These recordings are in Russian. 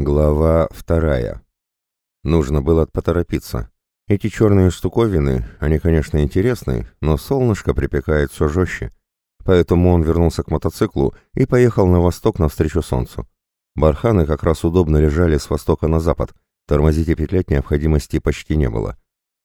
Глава вторая. Нужно было поторопиться. Эти черные штуковины, они, конечно, интересны, но солнышко припекает все жестче. Поэтому он вернулся к мотоциклу и поехал на восток навстречу солнцу. Барханы как раз удобно лежали с востока на запад. Тормозить и петлять необходимости почти не было.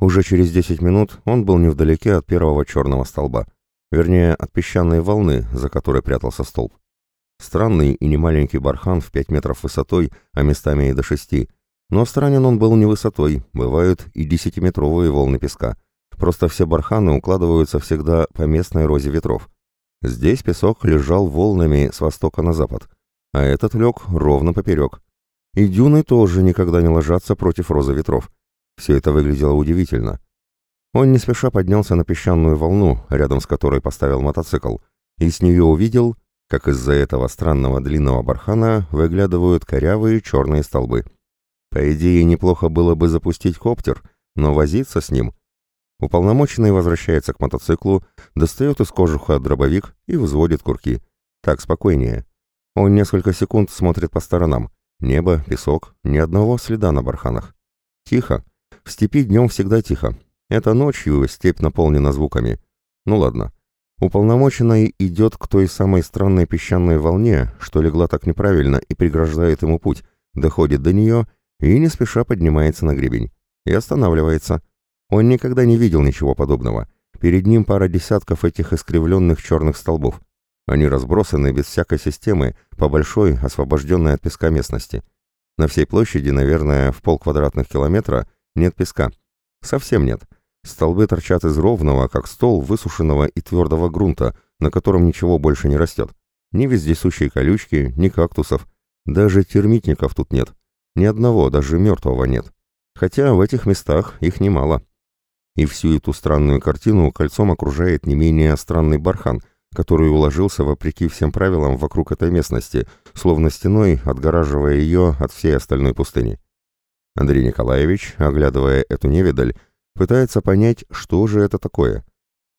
Уже через 10 минут он был невдалеке от первого черного столба. Вернее, от песчаной волны, за которой прятался столб. Странный и немаленький бархан в 5 метров высотой, а местами и до 6. Но странен он был не высотой, бывают и десятиметровые волны песка. Просто все барханы укладываются всегда по местной розе ветров. Здесь песок лежал волнами с востока на запад, а этот лег ровно поперек. И дюны тоже никогда не ложатся против розы ветров. Все это выглядело удивительно. Он не спеша поднялся на песчаную волну, рядом с которой поставил мотоцикл, и с нее увидел как из-за этого странного длинного бархана выглядывают корявые черные столбы. По идее, неплохо было бы запустить коптер, но возиться с ним. Уполномоченный возвращается к мотоциклу, достает из кожуха дробовик и взводит курки. Так спокойнее. Он несколько секунд смотрит по сторонам. Небо, песок, ни одного следа на барханах. Тихо. В степи днем всегда тихо. Это ночью степь наполнена звуками. Ну ладно. Уполномоченный идет к той самой странной песчаной волне, что легла так неправильно и преграждает ему путь, доходит до нее и не спеша поднимается на гребень. И останавливается. Он никогда не видел ничего подобного. Перед ним пара десятков этих искривленных черных столбов. Они разбросаны без всякой системы по большой, освобожденной от песка местности. На всей площади, наверное, в полквадратных километра нет песка. Совсем нет. Столбы торчат из ровного, как стол, высушенного и твердого грунта, на котором ничего больше не растет. Ни вездесущей колючки, ни кактусов. Даже термитников тут нет. Ни одного, даже мертвого нет. Хотя в этих местах их немало. И всю эту странную картину кольцом окружает не менее странный бархан, который уложился вопреки всем правилам вокруг этой местности, словно стеной отгораживая ее от всей остальной пустыни. Андрей Николаевич, оглядывая эту невидаль, пытается понять, что же это такое.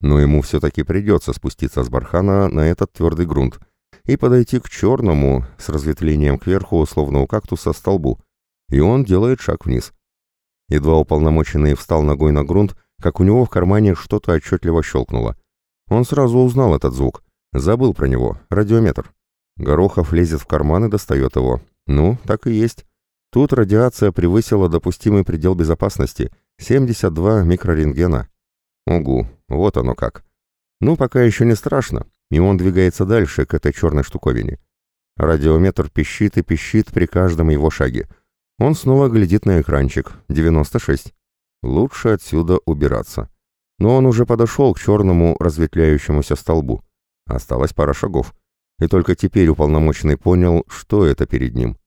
Но ему все-таки придется спуститься с бархана на этот твердый грунт и подойти к черному, с разветвлением кверху, словно у кактуса, столбу. И он делает шаг вниз. Едва уполномоченный встал ногой на грунт, как у него в кармане что-то отчетливо щелкнуло. Он сразу узнал этот звук. Забыл про него. Радиометр. Горохов лезет в карман и достает его. Ну, так и есть. Тут радиация превысила допустимый предел безопасности, 72 микрорентгена. Угу, вот оно как. Ну, пока еще не страшно, и он двигается дальше, к этой черной штуковине. Радиометр пищит и пищит при каждом его шаге. Он снова глядит на экранчик. 96. Лучше отсюда убираться. Но он уже подошел к черному разветвляющемуся столбу. Осталось пара шагов. И только теперь уполномоченный понял, что это перед ним.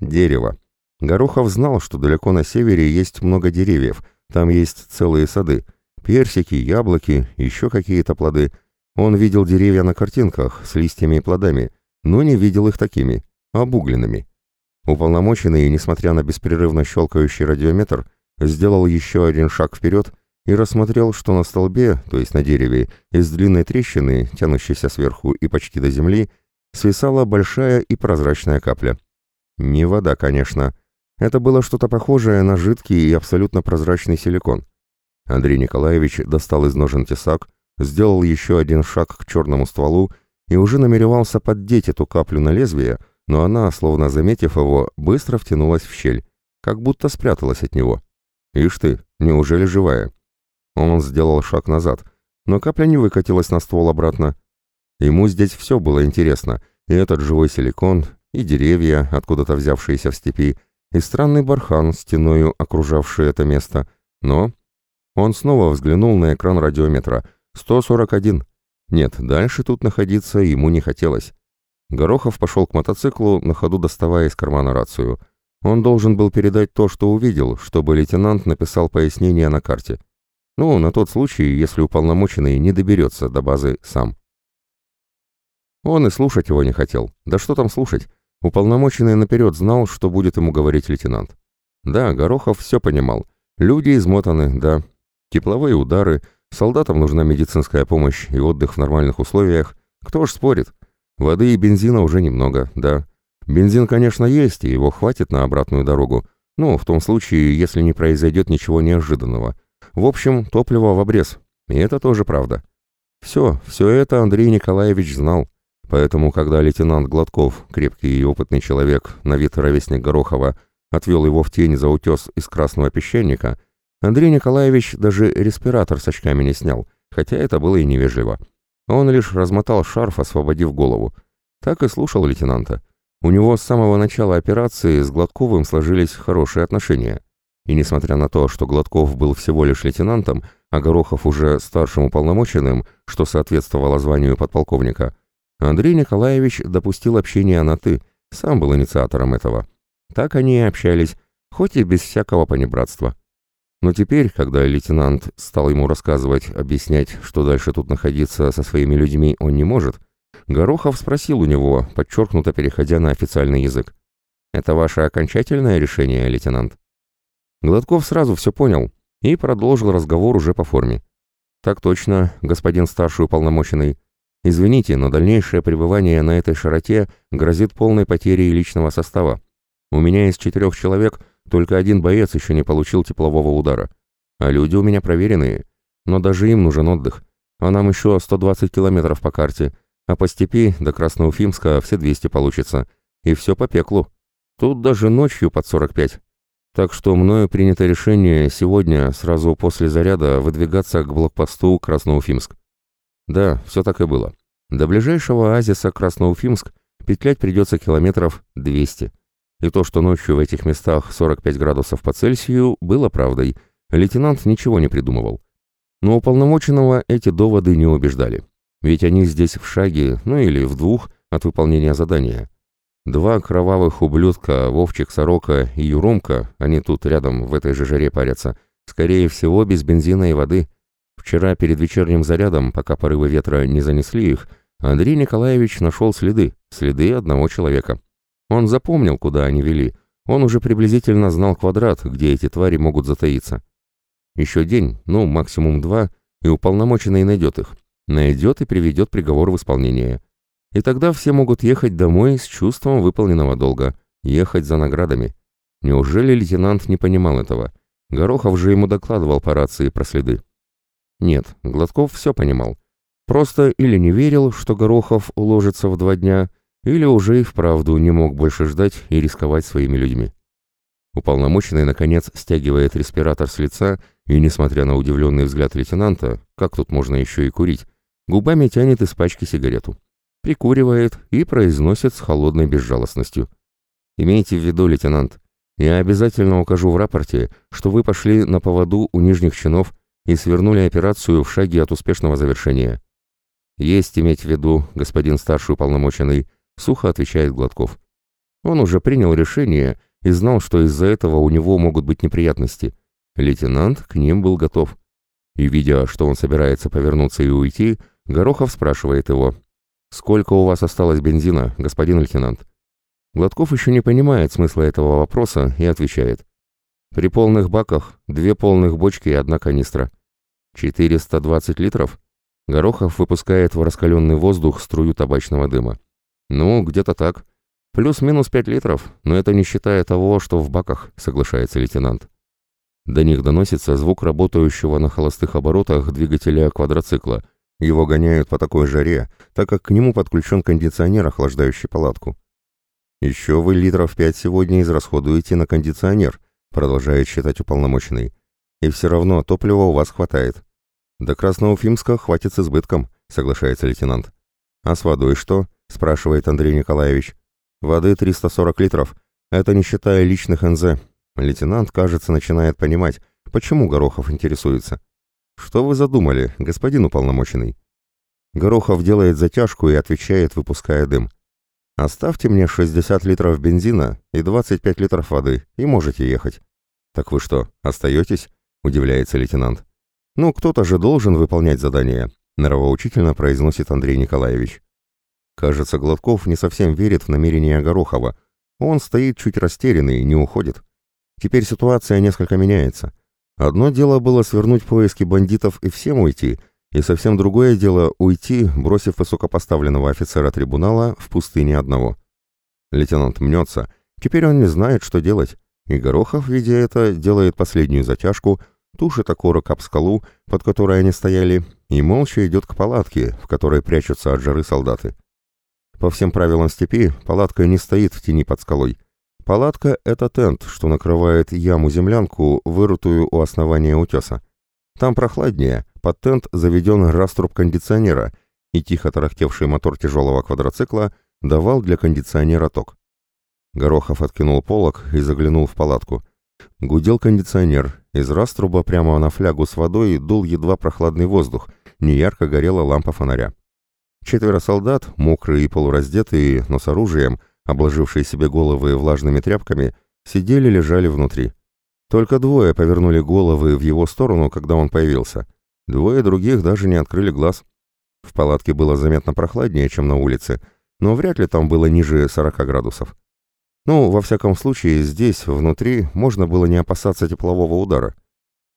Дерево. Горохов знал, что далеко на севере есть много деревьев, там есть целые сады. Персики, яблоки, еще какие-то плоды. Он видел деревья на картинках с листьями и плодами, но не видел их такими, обугленными. Уполномоченный, несмотря на беспрерывно щелкающий радиометр, сделал еще один шаг вперед и рассмотрел, что на столбе, то есть на дереве, из длинной трещины, тянущейся сверху и почти до земли, свисала большая и прозрачная капля. Не вода, конечно, это было что-то похожее на жидкий и абсолютно прозрачный силикон. Андрей Николаевич достал из ножен тесак, сделал еще один шаг к черному стволу и уже намеревался поддеть эту каплю на лезвие, но она, словно заметив его, быстро втянулась в щель, как будто спряталась от него. Ишь ты, неужели живая? Он сделал шаг назад, но капля не выкатилась на ствол обратно. Ему здесь все было интересно, и этот живой силикон, и деревья, откуда-то взявшиеся в степи, и странный бархан, стеною окружавший это место. Но он снова взглянул на экран радиометра. 141. Нет, дальше тут находиться ему не хотелось. Горохов пошел к мотоциклу, на ходу доставая из кармана рацию. Он должен был передать то, что увидел, чтобы лейтенант написал пояснение на карте. Ну, на тот случай, если уполномоченный не доберется до базы сам. Он и слушать его не хотел. Да что там слушать? Уполномоченный наперед знал, что будет ему говорить лейтенант. Да, Горохов все понимал. Люди измотаны, да. Тепловые удары, солдатам нужна медицинская помощь и отдых в нормальных условиях. Кто ж спорит? Воды и бензина уже немного, да. Бензин, конечно, есть, и его хватит на обратную дорогу, но в том случае, если не произойдет ничего неожиданного. В общем, топливо в обрез, и это тоже правда. Все, все это Андрей Николаевич знал. Поэтому, когда лейтенант Гладков, крепкий и опытный человек, на вид ровесник Горохова, отвел его в тень за утес из красного песчаника, Андрей Николаевич даже респиратор с очками не снял, хотя это было и невежливо. Он лишь размотал шарф, освободив голову. Так и слушал лейтенанта. У него с самого начала операции с Гладковым сложились хорошие отношения. И несмотря на то, что Гладков был всего лишь лейтенантом, а Горохов уже старшим уполномоченным, что соответствовало званию подполковника, Андрей Николаевич допустил общение на «ты», сам был инициатором этого. Так они и общались, хоть и без всякого понебратства. Но теперь, когда лейтенант стал ему рассказывать, объяснять, что дальше тут находиться со своими людьми он не может, Горохов спросил у него, подчеркнуто переходя на официальный язык. «Это ваше окончательное решение, лейтенант?» Гладков сразу все понял и продолжил разговор уже по форме. «Так точно, господин старший уполномоченный. Извините, но дальнейшее пребывание на этой широте грозит полной потерей личного состава. У меня из четырех человек только один боец еще не получил теплового удара. А люди у меня проверенные. Но даже им нужен отдых. А нам еще 120 километров по карте. А по степи до Красноуфимска все 200 получится. И все по пеклу. Тут даже ночью под 45. Так что мною принято решение сегодня, сразу после заряда, выдвигаться к блокпосту Красноуфимск. Да, все так и было. До ближайшего оазиса Красноуфимск петлять придется километров 200. И то, что ночью в этих местах 45 градусов по Цельсию, было правдой. Лейтенант ничего не придумывал. Но уполномоченного эти доводы не убеждали. Ведь они здесь в шаге, ну или в двух, от выполнения задания. Два кровавых ублюдка, Вовчик Сорока и Юромка, они тут рядом в этой же жаре парятся, скорее всего, без бензина и воды. Вчера перед вечерним зарядом, пока порывы ветра не занесли их, Андрей Николаевич нашел следы, следы одного человека. Он запомнил, куда они вели, он уже приблизительно знал квадрат, где эти твари могут затаиться. Еще день, ну, максимум два, и уполномоченный найдет их. Найдет и приведет приговор в исполнение. И тогда все могут ехать домой с чувством выполненного долга, ехать за наградами. Неужели лейтенант не понимал этого? Горохов же ему докладывал по рации про следы. Нет, Гладков все понимал. Просто или не верил, что Горохов уложится в два дня, или уже и вправду не мог больше ждать и рисковать своими людьми. Уполномоченный, наконец, стягивает респиратор с лица и, несмотря на удивленный взгляд лейтенанта, как тут можно еще и курить, губами тянет из пачки сигарету прикуривает и произносит с холодной безжалостностью. «Имейте в виду, лейтенант, я обязательно укажу в рапорте, что вы пошли на поводу у нижних чинов и свернули операцию в шаге от успешного завершения». «Есть иметь в виду, господин старший уполномоченный», — сухо отвечает Гладков. Он уже принял решение и знал, что из-за этого у него могут быть неприятности. Лейтенант к ним был готов. И, видя, что он собирается повернуться и уйти, Горохов спрашивает его, «Сколько у вас осталось бензина, господин лейтенант?» Гладков еще не понимает смысла этого вопроса и отвечает. «При полных баках две полных бочки и одна канистра. 420 литров?» Горохов выпускает в раскаленный воздух струю табачного дыма. «Ну, где-то так. Плюс-минус 5 литров, но это не считая того, что в баках», — соглашается лейтенант. До них доносится звук работающего на холостых оборотах двигателя квадроцикла — его гоняют по такой жаре, так как к нему подключен кондиционер, охлаждающий палатку. «Еще вы литров пять сегодня израсходуете на кондиционер», продолжает считать уполномоченный. «И все равно топлива у вас хватает». «До Красноуфимска хватит с избытком», соглашается лейтенант. «А с водой что?» спрашивает Андрей Николаевич. «Воды 340 литров. Это не считая личных НЗ». Лейтенант, кажется, начинает понимать, почему Горохов интересуется. «Что вы задумали, господин уполномоченный?» Горохов делает затяжку и отвечает, выпуская дым. «Оставьте мне 60 литров бензина и 25 литров воды, и можете ехать». «Так вы что, остаетесь?» — удивляется лейтенант. «Ну, кто-то же должен выполнять задание», — нравоучительно произносит Андрей Николаевич. Кажется, Гладков не совсем верит в намерения Горохова. Он стоит чуть растерянный, и не уходит. Теперь ситуация несколько меняется. Одно дело было свернуть поиски бандитов и всем уйти, и совсем другое дело уйти, бросив высокопоставленного офицера трибунала в пустыне одного. Лейтенант мнется, теперь он не знает, что делать, и Горохов, видя это, делает последнюю затяжку, тушит окорок об скалу, под которой они стояли, и молча идет к палатке, в которой прячутся от жары солдаты. По всем правилам степи, палатка не стоит в тени под скалой. Палатка — это тент, что накрывает яму-землянку, вырытую у основания утеса. Там прохладнее, под тент заведен раструб кондиционера, и тихо тарахтевший мотор тяжелого квадроцикла давал для кондиционера ток. Горохов откинул полог и заглянул в палатку. Гудел кондиционер, из раструба прямо на флягу с водой дул едва прохладный воздух, неярко горела лампа фонаря. Четверо солдат, мокрые и полураздетые, но с оружием, обложившие себе головы влажными тряпками, сидели-лежали внутри. Только двое повернули головы в его сторону, когда он появился. Двое других даже не открыли глаз. В палатке было заметно прохладнее, чем на улице, но вряд ли там было ниже 40 градусов. Ну, во всяком случае, здесь, внутри, можно было не опасаться теплового удара.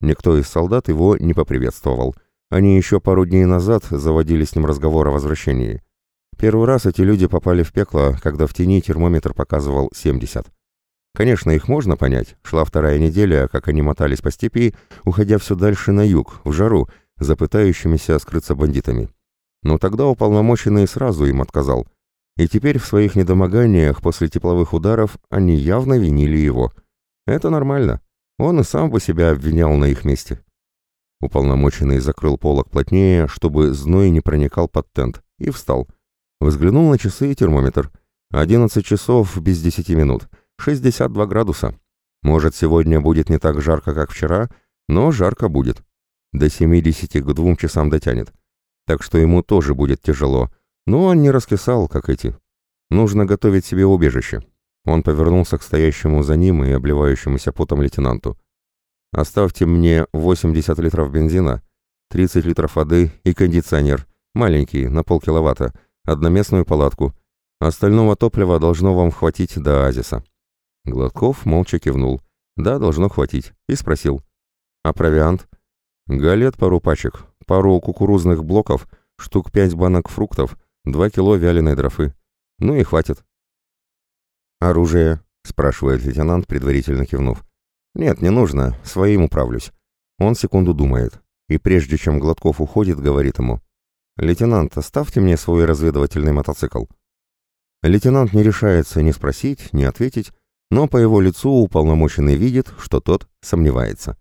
Никто из солдат его не поприветствовал. Они еще пару дней назад заводили с ним разговор о возвращении. Первый раз эти люди попали в пекло, когда в тени термометр показывал 70. Конечно, их можно понять. Шла вторая неделя, как они мотались по степи, уходя все дальше на юг, в жару, за пытающимися скрыться бандитами. Но тогда уполномоченный сразу им отказал. И теперь в своих недомоганиях после тепловых ударов они явно винили его. Это нормально. Он и сам бы себя обвинял на их месте. Уполномоченный закрыл полок плотнее, чтобы зной не проникал под тент, и встал. Взглянул на часы и термометр. 11 часов без 10 минут. 62 градуса. Может, сегодня будет не так жарко, как вчера, но жарко будет. До 70 к двум часам дотянет. Так что ему тоже будет тяжело, но он не раскисал, как эти. Нужно готовить себе убежище. Он повернулся к стоящему за ним и обливающемуся потом лейтенанту. «Оставьте мне 80 литров бензина, 30 литров воды и кондиционер, маленький, на полкиловатта, одноместную палатку. Остального топлива должно вам хватить до оазиса». Гладков молча кивнул. «Да, должно хватить», и спросил. «А провиант?» «Галет пару пачек, пару кукурузных блоков, штук пять банок фруктов, Два кило вяленой дрофы. Ну и хватит. «Оружие?» — спрашивает лейтенант, предварительно кивнув. «Нет, не нужно. Своим управлюсь». Он секунду думает. И прежде чем Гладков уходит, говорит ему. «Лейтенант, оставьте мне свой разведывательный мотоцикл». Лейтенант не решается ни спросить, ни ответить, но по его лицу уполномоченный видит, что тот сомневается.